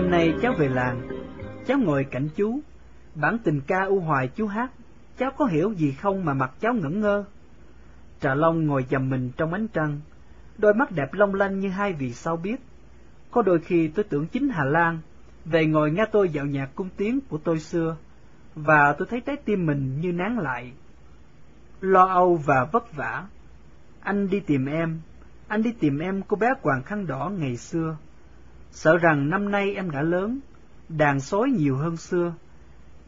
Đêm nay cháu về làng, cháu ngồi cạnh chú, bản tình ca u hoài chú hát, cháu có hiểu gì không mà mặt cháu ngẩn ngơ. Trà Long ngồi dầm mình trong ánh trăng, đôi mắt đẹp long lanh như hai vì sao biết. Có đôi khi tôi tưởng chính Hà Lan, về ngồi nghe tôi dạo nhạc cung tiếng của tôi xưa, và tôi thấy trái tim mình như nán lại. Lo âu và vất vả. Anh đi tìm em, anh đi tìm em cô bé quàng khăn đỏ ngày xưa. Sợ rằng năm nay em đã lớn, đàn sói nhiều hơn xưa.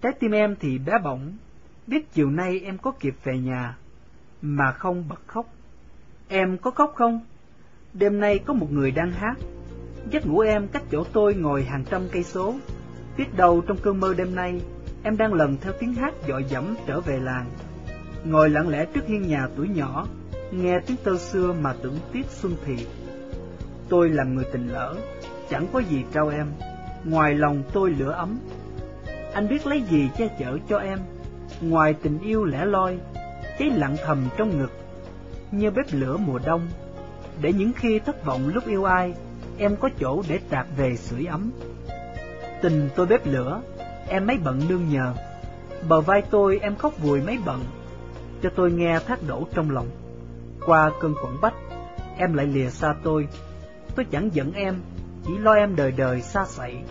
Trái tim em thì bé bỏng, biết chiều nay em có kịp về nhà, mà không bật khóc. Em có khóc không? Đêm nay có một người đang hát. Giấc ngủ em cách chỗ tôi ngồi hàng trăm cây số. Biết đâu trong cơn mơ đêm nay, em đang lần theo tiếng hát dội dẫm trở về làng. Ngồi lặng lẽ trước hiên nhà tuổi nhỏ, nghe tiếng tơ xưa mà tưởng tiếc xuân thị. Tôi làm người tình lỡ, chẳng có gì trao em, ngoài lòng tôi lửa ấm. Anh biết lấy gì che chở cho em, ngoài tình yêu lẻ loi, cháy lặng thầm trong ngực, như bếp lửa mùa đông, để những khi thất vọng lúc yêu ai, em có chỗ để tạt về sưởi ấm. Tình tôi bếp lửa, em mấy bận nương nhờ, bờ vai tôi em khóc vùi mấy bận, cho tôi nghe thác đổ trong lòng. Qua cơn quẩn bách, em lại lìa xa tôi, tôi chẳng giận em, chỉ lo em đời đời xa xảy.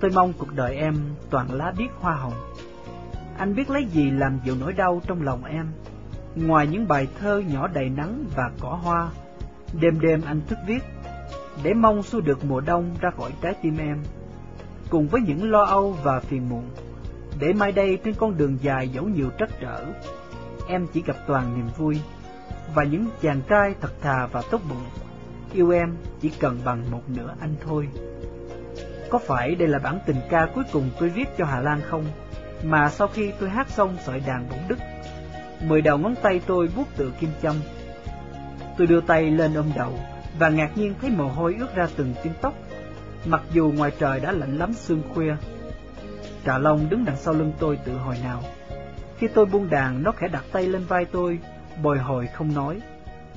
Tôi mong cuộc đời em toàn lá biếc hoa hồng. Anh biết lấy gì làm dịu nỗi đau trong lòng em, ngoài những bài thơ nhỏ đầy nắng và cỏ hoa. Đêm đêm anh thức viết, để mong xua được mùa đông ra khỏi trái tim em, cùng với những lo âu và phiền muộn, để mai đây trên con đường dài dẫu nhiều trắc trở, em chỉ gặp toàn niềm vui, và những chàng trai thật thà và tốt bụng, yêu em chỉ cần bằng một nửa anh thôi. Có phải đây là bản tình ca cuối cùng tôi viết cho Hà Lan không? Mà sau khi tôi hát xong sợi đàn bỗng đứt, mười đầu ngón tay tôi buốt tựa kim châm. Tôi đưa tay lên ôm đầu và ngạc nhiên thấy mồ hôi ướt ra từng tiếng tóc, mặc dù ngoài trời đã lạnh lắm sương khuya. Trà Long đứng đằng sau lưng tôi tự hồi nào. Khi tôi buông đàn, nó khẽ đặt tay lên vai tôi, bồi hồi không nói.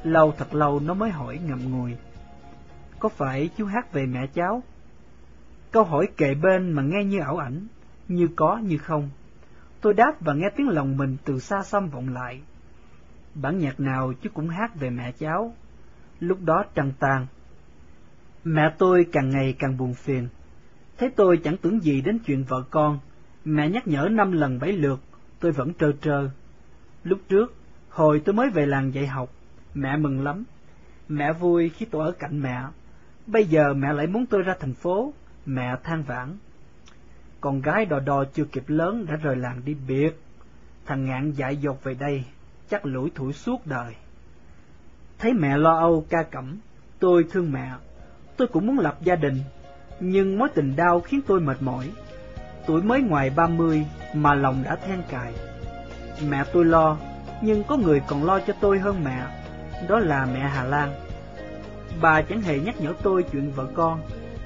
Lâu thật lâu nó mới hỏi ngậm ngùi. Có phải chú hát về mẹ cháu? Câu hỏi kề bên mà nghe như ảo ảnh, như có như không. Tôi đáp và nghe tiếng lòng mình từ xa xăm vọng lại. Bản nhạc nào chú cũng hát về mẹ cháu. Lúc đó trăng tàn. Mẹ tôi càng ngày càng buồn phiền. Thấy tôi chẳng tưởng gì đến chuyện vợ con. Mẹ nhắc nhở năm lần bảy lượt, tôi vẫn trơ trơ. Lúc trước, hồi tôi mới về làng dạy học, mẹ mừng lắm. Mẹ vui khi tôi ở cạnh mẹ. Bây giờ mẹ lại muốn tôi ra thành phố, mẹ than vãn. Con gái đò đò chưa kịp lớn đã rời làng đi biệt. Thằng ngạn dại dột về đây, chắc lủi thủi suốt đời. Thấy mẹ lo âu ca cẩm, tôi thương mẹ. Tôi cũng muốn lập gia đình, nhưng mối tình đau khiến tôi mệt mỏi. Tuổi mới ngoài ba mươi mà lòng đã than cài. Mẹ tôi lo, nhưng có người còn lo cho tôi hơn mẹ, đó là mẹ Hà Lan. Bà chẳng hề nhắc nhở tôi chuyện vợ con,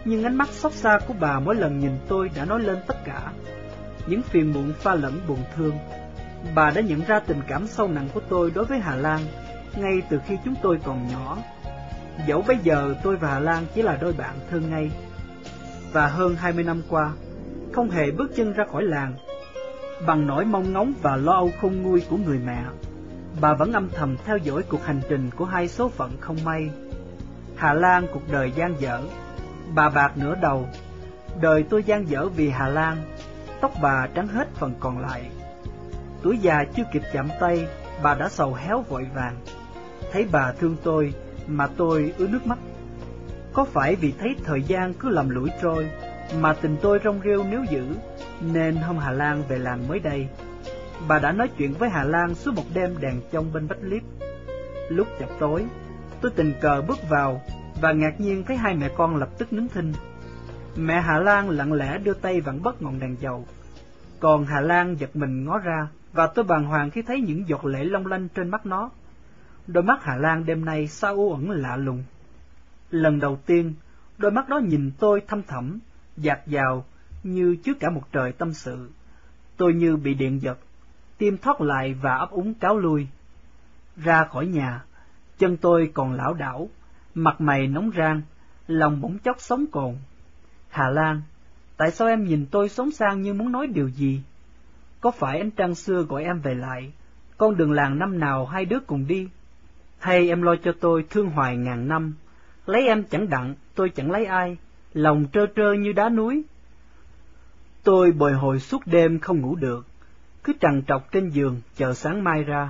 nhưng ánh mắt xót xa của bà mỗi lần nhìn tôi đã nói lên tất cả. Những phiền muộn pha lẫn buồn thương. Bà đã nhận ra tình cảm sâu nặng của tôi đối với Hà Lan, ngay từ khi chúng tôi còn nhỏ. Dẫu bây giờ tôi và Hà Lan chỉ là đôi bạn thân ngay. Và hơn hai mươi năm qua, không hề bước chân ra khỏi làng. Bằng nỗi mong ngóng và lo âu không nguôi của người mẹ, bà vẫn âm thầm theo dõi cuộc hành trình của hai số phận không may. Hà Lan cuộc đời gian dở, bà bạc nửa đầu, đời tôi gian dở vì Hà Lan, tóc bà trắng hết phần còn lại. Tuổi già chưa kịp chạm tay, bà đã sầu héo vội vàng. Thấy bà thương tôi, mà tôi ứa nước mắt. Có phải vì thấy thời gian cứ lầm lũi trôi, mà tình tôi rong rêu nếu giữ, nên hôm Hà Lan về làng mới đây. Bà đã nói chuyện với Hà Lan suốt một đêm đèn trong bên bách liếp. Lúc chập tối, tôi tình cờ bước vào và ngạc nhiên thấy hai mẹ con lập tức nín thinh. Mẹ Hà Lan lặng lẽ đưa tay vặn bất ngọn đèn dầu, còn Hà Lan giật mình ngó ra và tôi bàng hoàng khi thấy những giọt lệ long lanh trên mắt nó. Đôi mắt Hà Lan đêm nay sao u ẩn lạ lùng. Lần đầu tiên, đôi mắt đó nhìn tôi thâm thẳm, dạt dào như trước cả một trời tâm sự. Tôi như bị điện giật, tim thoát lại và ấp úng cáo lui. Ra khỏi nhà, chân tôi còn lão đảo, mặt mày nóng rang, lòng bỗng chốc sống cồn. Hà Lan, tại sao em nhìn tôi sống sang như muốn nói điều gì? Có phải anh Trăng xưa gọi em về lại, con đường làng năm nào hai đứa cùng đi? Hay em lo cho tôi thương hoài ngàn năm, lấy em chẳng đặng, tôi chẳng lấy ai, lòng trơ trơ như đá núi. Tôi bồi hồi suốt đêm không ngủ được, cứ trằn trọc trên giường chờ sáng mai ra.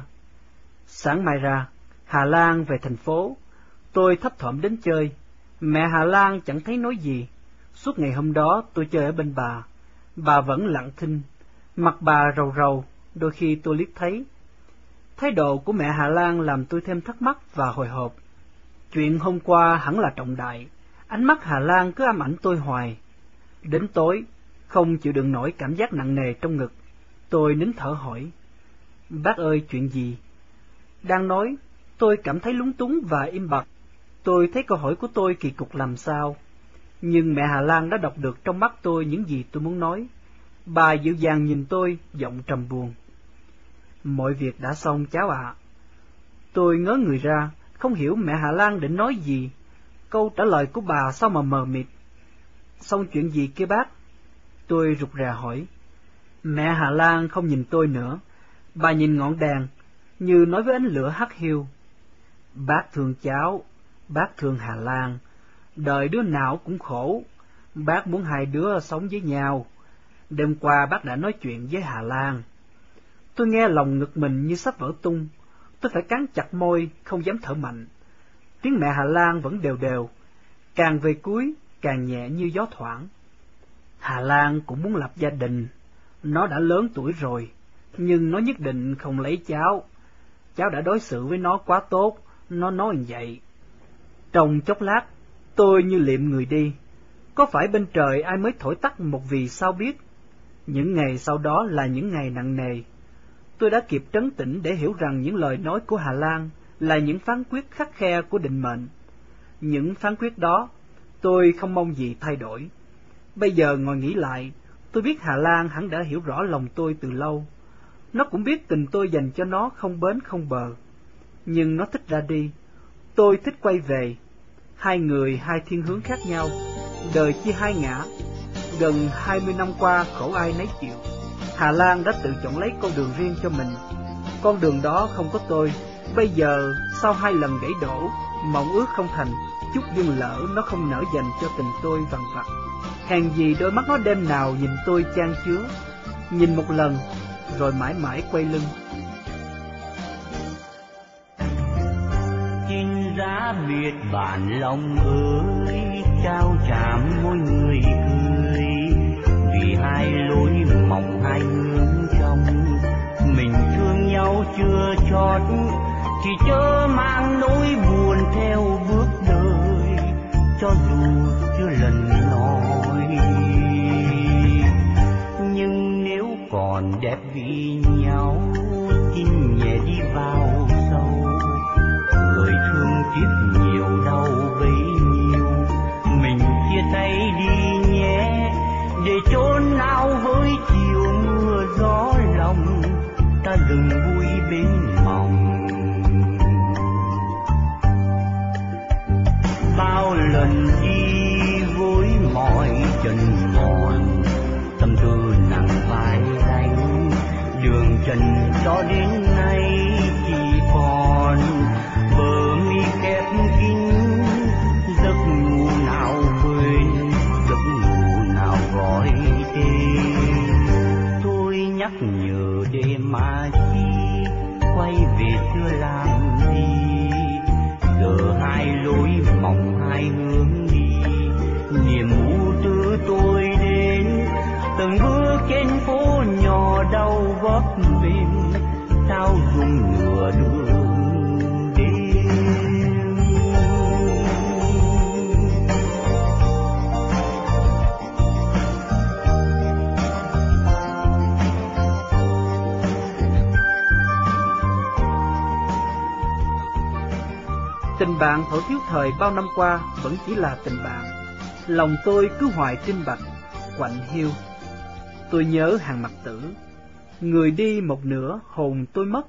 Sáng mai ra, Hà Lan về thành phố, tôi thấp thỏm đến chơi, mẹ Hà Lan chẳng thấy nói gì. Suốt ngày hôm đó tôi chơi ở bên bà, bà vẫn lặng thinh, mặt bà rầu rầu, đôi khi tôi liếc thấy. Thái độ của mẹ Hà Lan làm tôi thêm thắc mắc và hồi hộp. Chuyện hôm qua hẳn là trọng đại, ánh mắt Hà Lan cứ ám ảnh tôi hoài. Đến tối, không chịu đựng nổi cảm giác nặng nề trong ngực, tôi nín thở hỏi. Bác ơi, chuyện gì? Đang nói, tôi cảm thấy lúng túng và im bặt. Tôi thấy câu hỏi của tôi kỳ cục làm sao. Nhưng mẹ Hà Lan đã đọc được trong mắt tôi những gì tôi muốn nói. Bà dịu dàng nhìn tôi, giọng trầm buồn. Mọi việc đã xong cháu ạ. Tôi ngớ người ra, không hiểu mẹ Hà Lan định nói gì. Câu trả lời của bà sao mà mờ mịt. Xong chuyện gì kia bác? Tôi rụt rè hỏi. Mẹ Hà Lan không nhìn tôi nữa. Bà nhìn ngọn đèn, như nói với ánh lửa hắt hiu. Bác thương cháu, bác thương Hà Lan, đời đứa nào cũng khổ, bác muốn hai đứa sống với nhau. Đêm qua bác đã nói chuyện với Hà Lan. Tôi nghe lòng ngực mình như sắp vỡ tung, tôi phải cắn chặt môi, không dám thở mạnh. Tiếng mẹ Hà Lan vẫn đều đều, càng về cuối, càng nhẹ như gió thoảng. Hà Lan cũng muốn lập gia đình, nó đã lớn tuổi rồi, nhưng nó nhất định không lấy cháu. Cháu đã đối xử với nó quá tốt, nó nói vậy. Trong chốc lát, tôi như liệm người đi. Có phải bên trời ai mới thổi tắt một vì sao biết? Những ngày sau đó là những ngày nặng nề. Tôi đã kịp trấn tĩnh để hiểu rằng những lời nói của Hà Lan là những phán quyết khắc khe của định mệnh. Những phán quyết đó, tôi không mong gì thay đổi. Bây giờ ngồi nghĩ lại, tôi biết Hà Lan hẳn đã hiểu rõ lòng tôi từ lâu. Nó cũng biết tình tôi dành cho nó không bến không bờ. Nhưng nó thích ra đi, tôi thích quay về. Hai người hai thiên hướng khác nhau, đời chia hai ngã. Gần hai mươi năm qua khổ ai nấy chịu. Hà Lan đã tự chọn lấy con đường riêng cho mình. Con đường đó không có tôi. Bây giờ, sau hai lần gãy đổ, mộng ước không thành, chút duyên lỡ nó không nở dành cho tình tôi vằn vặt. Hèn gì đôi mắt nó đêm nào nhìn tôi chan chứa, nhìn một lần, rồi mãi mãi quay lưng. Biết bản lòng ơi, trao chạm môi người cười, vì hai lối mỏng hai hướng trong, mình thương nhau chưa chót, chỉ chớ mang nỗi buồn theo bước đời, cho dù chưa lần nói. Nhưng nếu còn đẹp vì nhau, đau sao dùng nửa đường đi Tình bạn thổ thiếu thời bao năm qua vẫn chỉ là tình bạn. Lòng tôi cứ hoài trinh bạch, quạnh hiu. Tôi nhớ hàng mặt tử, người đi một nửa hồn tôi mất,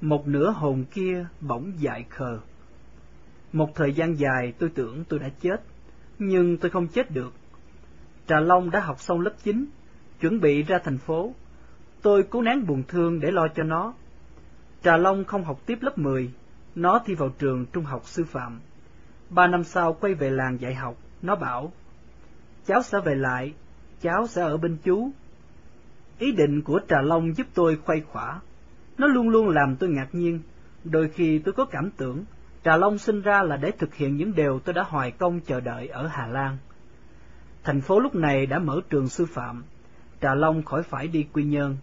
một nửa hồn kia bỗng dại khờ. Một thời gian dài tôi tưởng tôi đã chết, nhưng tôi không chết được. Trà Long đã học xong lớp 9, chuẩn bị ra thành phố. Tôi cố nén buồn thương để lo cho nó. Trà Long không học tiếp lớp 10, nó thi vào trường trung học sư phạm. Ba năm sau quay về làng dạy học, nó bảo, cháu sẽ về lại, cháu sẽ ở bên chú. Ý định của Trà Long giúp tôi khuây khỏa. Nó luôn luôn làm tôi ngạc nhiên. Đôi khi tôi có cảm tưởng Trà Long sinh ra là để thực hiện những điều tôi đã hoài công chờ đợi ở Hà Lan. Thành phố lúc này đã mở trường sư phạm, Trà Long khỏi phải đi Quy Nhơn.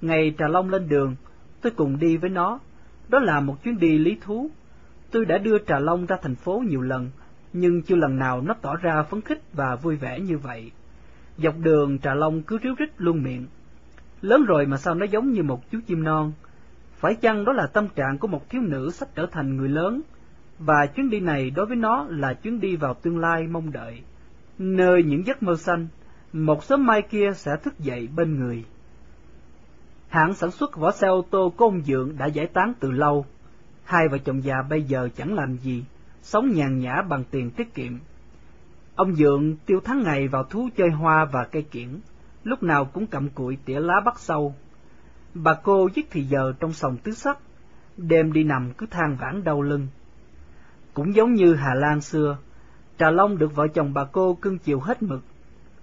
Ngày Trà Long lên đường, tôi cùng đi với nó. Đó là một chuyến đi lý thú. Tôi đã đưa Trà Long ra thành phố nhiều lần, nhưng chưa lần nào nó tỏ ra phấn khích và vui vẻ như vậy. Dọc đường Trà Long cứ ríu rít luôn miệng. Lớn rồi mà sao nó giống như một chú chim non? Phải chăng đó là tâm trạng của một thiếu nữ sắp trở thành người lớn? Và chuyến đi này đối với nó là chuyến đi vào tương lai mong đợi, nơi những giấc mơ xanh, một sớm mai kia sẽ thức dậy bên người. Hãng sản xuất vỏ xe ô tô của ông Dượng đã giải tán từ lâu. Hai vợ chồng già bây giờ chẳng làm gì, sống nhàn nhã bằng tiền tiết kiệm. Ông Dượng tiêu tháng ngày vào thú chơi hoa và cây kiển, lúc nào cũng cầm cụi tỉa lá bắt sâu. Bà cô giết thì giờ trong sòng tứ sắc, đêm đi nằm cứ than vãn đau lưng. Cũng giống như Hà Lan xưa, Trà Long được vợ chồng bà cô cưng chiều hết mực,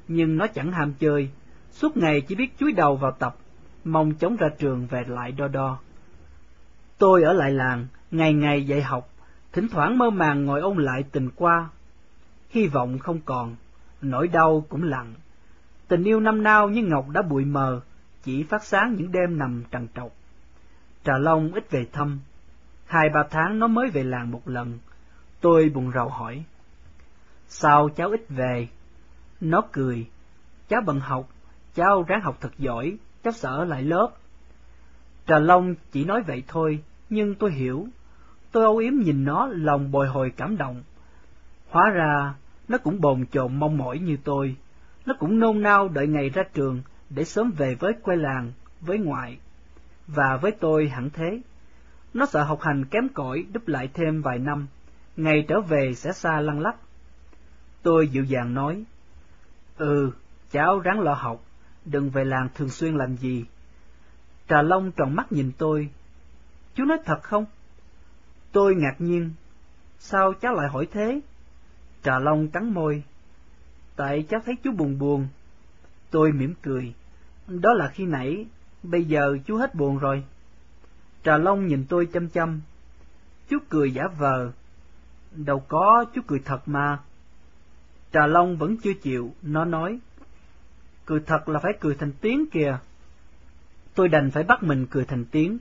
nhưng nó chẳng ham chơi, suốt ngày chỉ biết chúi đầu vào tập, mong chống ra trường về lại đo đo. Tôi ở lại làng, ngày ngày dạy học, thỉnh thoảng mơ màng ngồi ôn lại tình qua. Hy vọng không còn, nỗi đau cũng lặng. Tình yêu năm nao như ngọc đã bụi mờ, chỉ phát sáng những đêm nằm trằn trọc. Trà Long ít về thăm, hai ba tháng nó mới về làng một lần. Tôi buồn rầu hỏi, sao cháu ít về? Nó cười, cháu bận học, cháu ráng học thật giỏi, cháu sợ lại lớp. Trà Long chỉ nói vậy thôi, nhưng tôi hiểu. Tôi âu yếm nhìn nó lòng bồi hồi cảm động. Hóa ra, nó cũng bồn chồn mong mỏi như tôi. Nó cũng nôn nao đợi ngày ra trường để sớm về với quê làng, với ngoại. Và với tôi hẳn thế. Nó sợ học hành kém cỏi đúp lại thêm vài năm, ngày trở về sẽ xa lăn lắc. Tôi dịu dàng nói, Ừ, cháu ráng lo học, đừng về làng thường xuyên làm gì. Trà Long tròn mắt nhìn tôi. Chú nói thật không? Tôi ngạc nhiên. Sao cháu lại hỏi thế? Trà Long cắn môi. Tại cháu thấy chú buồn buồn. Tôi mỉm cười. Đó là khi nãy, bây giờ chú hết buồn rồi. Trà Long nhìn tôi chăm chăm. Chú cười giả vờ. Đâu có, chú cười thật mà. Trà Long vẫn chưa chịu, nó nói. Cười thật là phải cười thành tiếng kìa. Tôi đành phải bắt mình cười thành tiếng.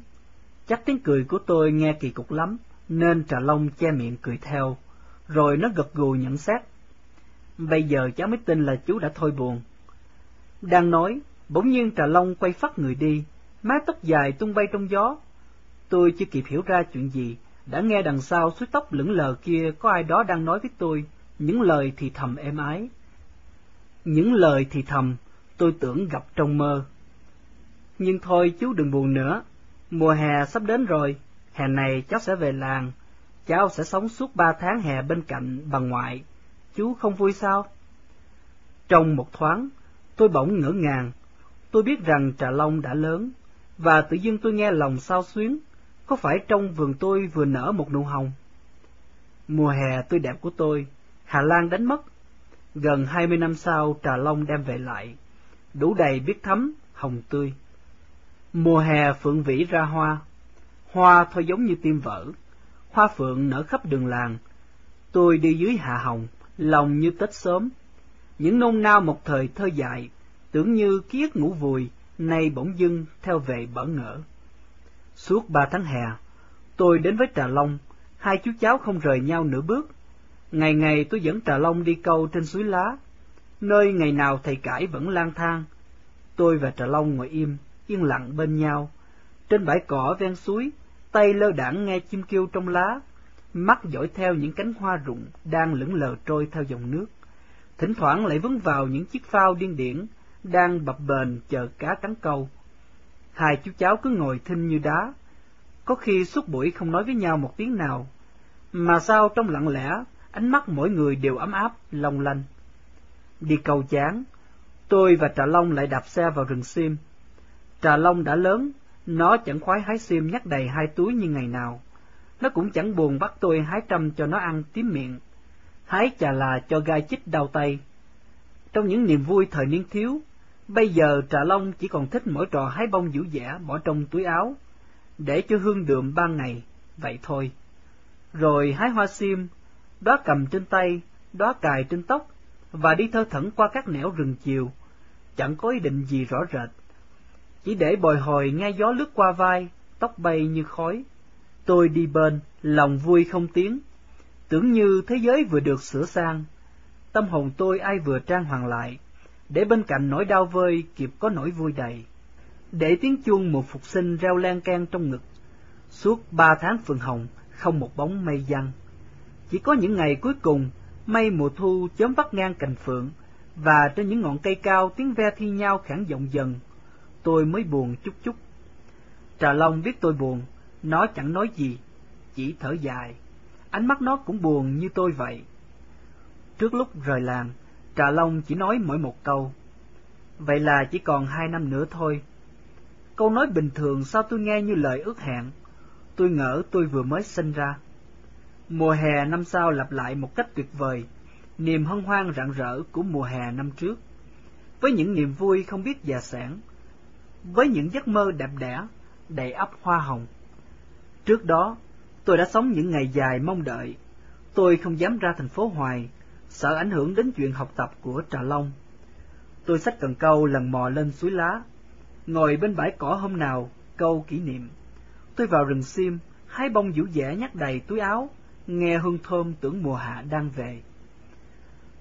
Chắc tiếng cười của tôi nghe kỳ cục lắm, nên Trà Long che miệng cười theo, rồi nó gật gù nhận xét. Bây giờ cháu mới tin là chú đã thôi buồn. Đang nói, bỗng nhiên Trà Long quay phát người đi, mái tóc dài tung bay trong gió. Tôi chưa kịp hiểu ra chuyện gì, đã nghe đằng sau suối tóc lững lờ kia có ai đó đang nói với tôi những lời thì thầm êm ái. Những lời thì thầm tôi tưởng gặp trong mơ. Nhưng thôi chú đừng buồn nữa, mùa hè sắp đến rồi, hè này cháu sẽ về làng, cháu sẽ sống suốt ba tháng hè bên cạnh bà ngoại, chú không vui sao? Trong một thoáng, tôi bỗng ngỡ ngàng, tôi biết rằng Trà Long đã lớn, và tự dưng tôi nghe lòng sao xuyến, có phải trong vườn tôi vừa nở một nụ hồng? Mùa hè tươi đẹp của tôi, Hà Lan đánh mất. Gần hai mươi năm sau Trà Long đem về lại, đủ đầy biết thấm, hồng tươi. Mùa hè phượng vĩ ra hoa, hoa thôi giống như tim vỡ, hoa phượng nở khắp đường làng. Tôi đi dưới hạ hồng, lòng như Tết sớm. Những nôn nao một thời thơ dại, tưởng như ký ức ngủ vùi, nay bỗng dưng theo về bỡ ngỡ. Suốt ba tháng hè, tôi đến với Trà Long, hai chú cháu không rời nhau nửa bước. Ngày ngày tôi dẫn Trà Long đi câu trên suối lá, nơi ngày nào thầy cãi vẫn lang thang. Tôi và Trà Long ngồi im, yên lặng bên nhau. Trên bãi cỏ ven suối, tay lơ đảng nghe chim kêu trong lá, mắt dõi theo những cánh hoa rụng đang lững lờ trôi theo dòng nước. Thỉnh thoảng lại vướng vào những chiếc phao điên điển đang bập bềnh chờ cá cắn câu. Hai chú cháu cứ ngồi thinh như đá, có khi suốt buổi không nói với nhau một tiếng nào, mà sao trong lặng lẽ, ánh mắt mỗi người đều ấm áp, long lanh. Đi cầu chán, Tôi và Trà Long lại đạp xe vào rừng sim. Trà Long đã lớn, nó chẳng khoái hái sim nhắc đầy hai túi như ngày nào. Nó cũng chẳng buồn bắt tôi hái trăm cho nó ăn tím miệng. Hái chà là cho gai chích đau tay. Trong những niềm vui thời niên thiếu, bây giờ Trà Long chỉ còn thích mỗi trò hái bông dữ dẻ bỏ trong túi áo, để cho hương đượm ban ngày, vậy thôi. Rồi hái hoa sim, đóa cầm trên tay, đóa cài trên tóc, và đi thơ thẩn qua các nẻo rừng chiều, chẳng có ý định gì rõ rệt. Chỉ để bồi hồi nghe gió lướt qua vai, tóc bay như khói. Tôi đi bên, lòng vui không tiếng, tưởng như thế giới vừa được sửa sang. Tâm hồn tôi ai vừa trang hoàng lại, để bên cạnh nỗi đau vơi kịp có nỗi vui đầy. Để tiếng chuông một phục sinh reo lan can trong ngực. Suốt ba tháng phượng hồng, không một bóng mây giăng. Chỉ có những ngày cuối cùng, mây mùa thu chớm vắt ngang cành phượng, và trên những ngọn cây cao tiếng ve thi nhau khản giọng dần, tôi mới buồn chút chút. Trà Long biết tôi buồn, nó chẳng nói gì, chỉ thở dài. Ánh mắt nó cũng buồn như tôi vậy. Trước lúc rời làng, Trà Long chỉ nói mỗi một câu. Vậy là chỉ còn hai năm nữa thôi. Câu nói bình thường sao tôi nghe như lời ước hẹn. Tôi ngỡ tôi vừa mới sinh ra. Mùa hè năm sau lặp lại một cách tuyệt vời, niềm hân hoan rạng rỡ của mùa hè năm trước. Với những niềm vui không biết già sản, với những giấc mơ đẹp đẽ, đầy ắp hoa hồng. Trước đó, tôi đã sống những ngày dài mong đợi. Tôi không dám ra thành phố hoài, sợ ảnh hưởng đến chuyện học tập của Trà Long. Tôi xách cần câu lần mò lên suối lá, ngồi bên bãi cỏ hôm nào, câu kỷ niệm. Tôi vào rừng sim, hái bông dữ dẻ nhắc đầy túi áo, nghe hương thơm tưởng mùa hạ đang về.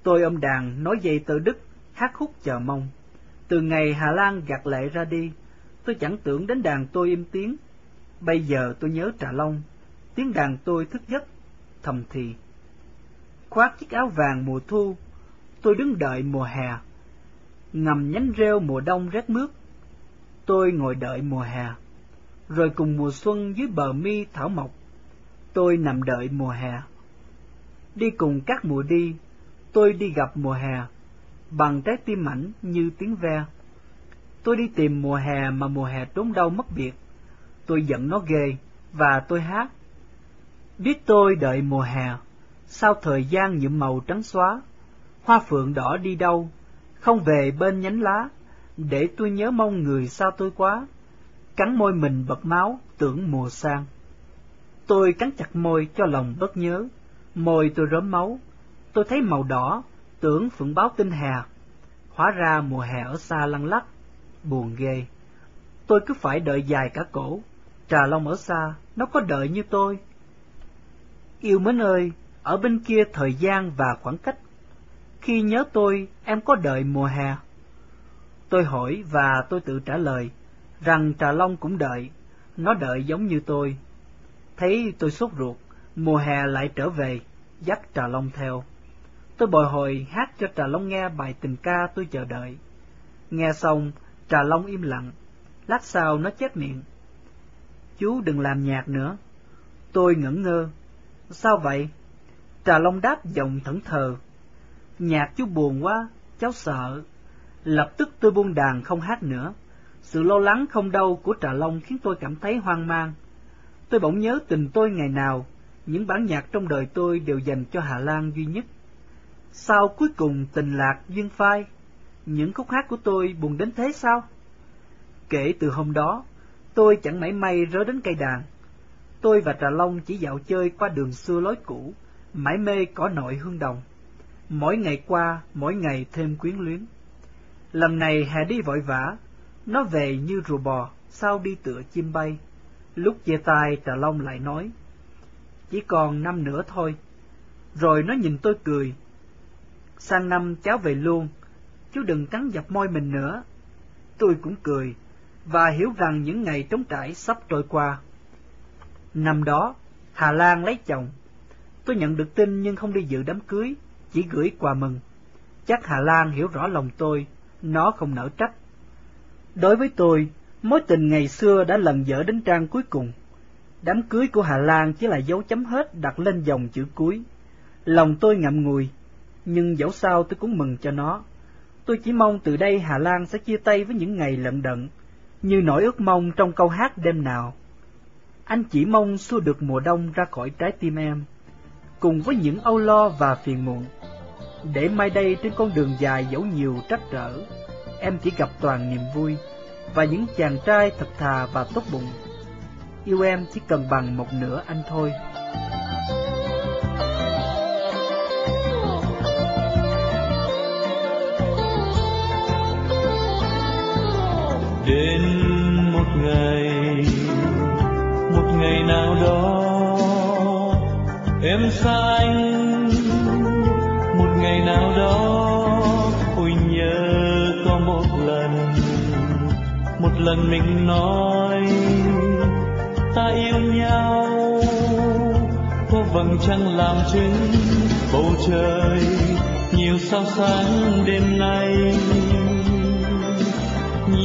Tôi ôm đàn nói dây tờ đức, hát khúc chờ mong. Từ ngày Hà Lan gạt lệ ra đi, tôi chẳng tưởng đến đàn tôi im tiếng. Bây giờ tôi nhớ Trà Long, tiếng đàn tôi thức giấc, thầm thì. Khoác chiếc áo vàng mùa thu, tôi đứng đợi mùa hè. Ngầm nhánh rêu mùa đông rét mướt, tôi ngồi đợi mùa hè. Rồi cùng mùa xuân dưới bờ mi thảo mộc, tôi nằm đợi mùa hè. Đi cùng các mùa đi, tôi đi gặp mùa hè, bằng trái tim mảnh như tiếng ve. Tôi đi tìm mùa hè mà mùa hè trốn đâu mất biệt. Tôi giận nó ghê, và tôi hát. Biết tôi đợi mùa hè, sao thời gian nhuộm màu trắng xóa, hoa phượng đỏ đi đâu, không về bên nhánh lá, để tôi nhớ mong người sao tôi quá, cắn môi mình bật máu, tưởng mùa sang. Tôi cắn chặt môi cho lòng bất nhớ, môi tôi rớm máu, tôi thấy màu đỏ, tưởng phượng báo tinh hè. Hóa ra mùa hè ở xa lăng lắc, buồn ghê. Tôi cứ phải đợi dài cả cổ, trà long ở xa, nó có đợi như tôi. Yêu mến ơi, ở bên kia thời gian và khoảng cách. Khi nhớ tôi, em có đợi mùa hè? Tôi hỏi và tôi tự trả lời, rằng Trà Long cũng đợi, nó đợi giống như tôi. Thấy tôi sốt ruột, mùa hè lại trở về, dắt Trà Long theo. Tôi bồi hồi hát cho Trà Long nghe bài tình ca tôi chờ đợi. Nghe xong, Trà Long im lặng, lát sau nó chép miệng. Chú đừng làm nhạc nữa. Tôi ngẩn ngơ. Sao vậy? Trà Long đáp giọng thẫn thờ. Nhạc chú buồn quá, cháu sợ. Lập tức tôi buông đàn không hát nữa. Sự lo lắng không đâu của Trà Long khiến tôi cảm thấy hoang mang. Tôi bỗng nhớ tình tôi ngày nào, những bản nhạc trong đời tôi đều dành cho Hà Lan duy nhất. Sao cuối cùng tình lạc duyên phai? Những khúc hát của tôi buồn đến thế sao? Kể từ hôm đó, tôi chẳng mảy may rớ đến cây đàn. Tôi và Trà Long chỉ dạo chơi qua đường xưa lối cũ, mãi mê cỏ nội hương đồng. Mỗi ngày qua, mỗi ngày thêm quyến luyến. Lần này hè đi vội vã, nó về như rùa bò, sao đi tựa chim bay. Lúc chia tay Trà Long lại nói, chỉ còn năm nữa thôi. Rồi nó nhìn tôi cười. Sang năm cháu về luôn, chú đừng cắn dập môi mình nữa. Tôi cũng cười, và hiểu rằng những ngày trống trải sắp trôi qua. Năm đó, Hà Lan lấy chồng. Tôi nhận được tin nhưng không đi dự đám cưới, chỉ gửi quà mừng. Chắc Hà Lan hiểu rõ lòng tôi, nó không nỡ trách. Đối với tôi, mối tình ngày xưa đã lần dở đến trang cuối cùng. Đám cưới của Hà Lan chỉ là dấu chấm hết đặt lên dòng chữ cuối. Lòng tôi ngậm ngùi, nhưng dẫu sao tôi cũng mừng cho nó. Tôi chỉ mong từ đây Hà Lan sẽ chia tay với những ngày lận đận, như nỗi ước mong trong câu hát đêm nào. Anh chỉ mong xua được mùa đông ra khỏi trái tim em, cùng với những âu lo và phiền muộn. Để mai đây trên con đường dài dẫu nhiều trắc trở, em chỉ gặp toàn niềm vui và những chàng trai thật thà và tốt bụng. Yêu em chỉ cần bằng một nửa anh thôi. Đến một ngày một ngày nào đó, em xa anh. Một ngày nào đó ôi nhớ có một lần một lần mình nói, ta yêu nhau, có vầng trăng làm chứng bầu trời, nhiều sao sáng đêm nay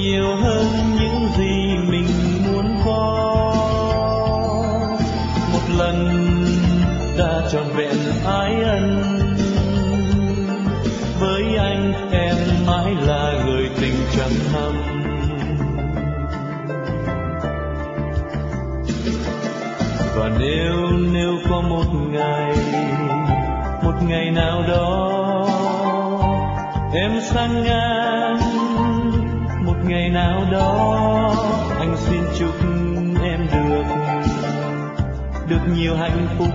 nhiều hơn những gì mình muốn có một lần đã trọn vẹn ái ân với anh em mãi là người tình chẳng hâm. và nếu nếu có một ngày một ngày nào đó, em sang ngang ngày nào đó, anh xin chúc em được được nhiều hạnh phúc.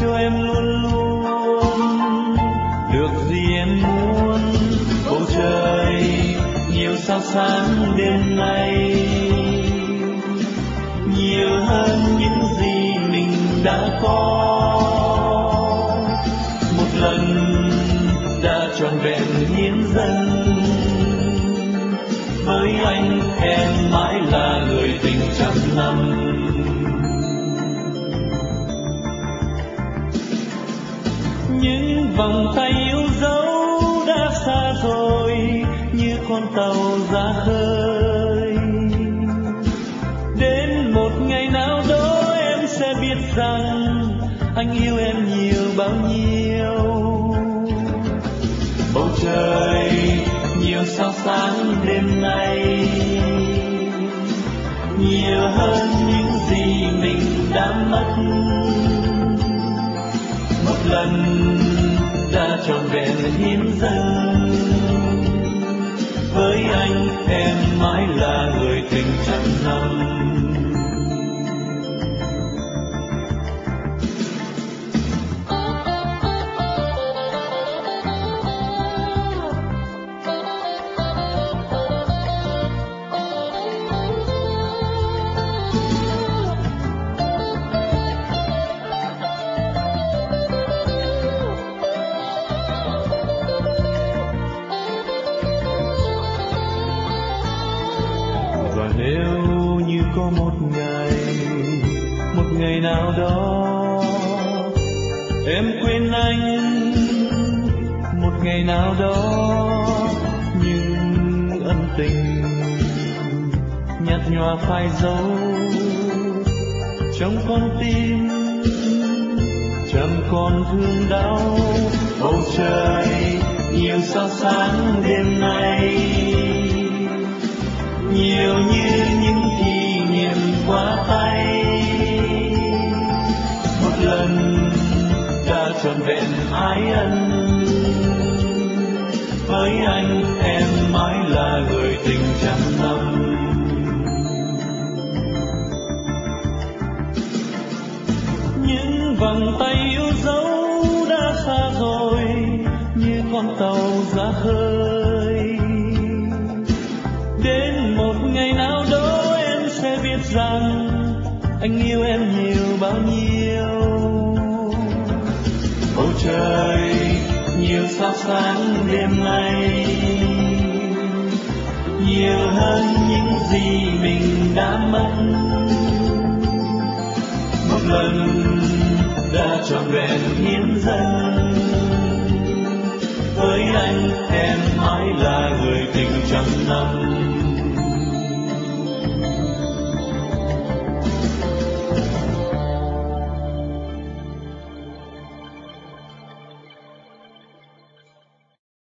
Cho em luôn luôn được gì em muốn. Bầu trời nhiều sao sáng đêm nay. Đã mất. Một lần em quên anh một ngày nào đó, nhưng ân tình nhạt nhòa phai dấu trong con tim. Chẳng còn thương đau, bầu trời nhiều sao sáng đêm nay. Nhiều như những kỷ niệm quá ta đã trọn vẹn ái ân. Với anh một lần đã trọn vẹn hiến dâng. Với anh em mãi là người tình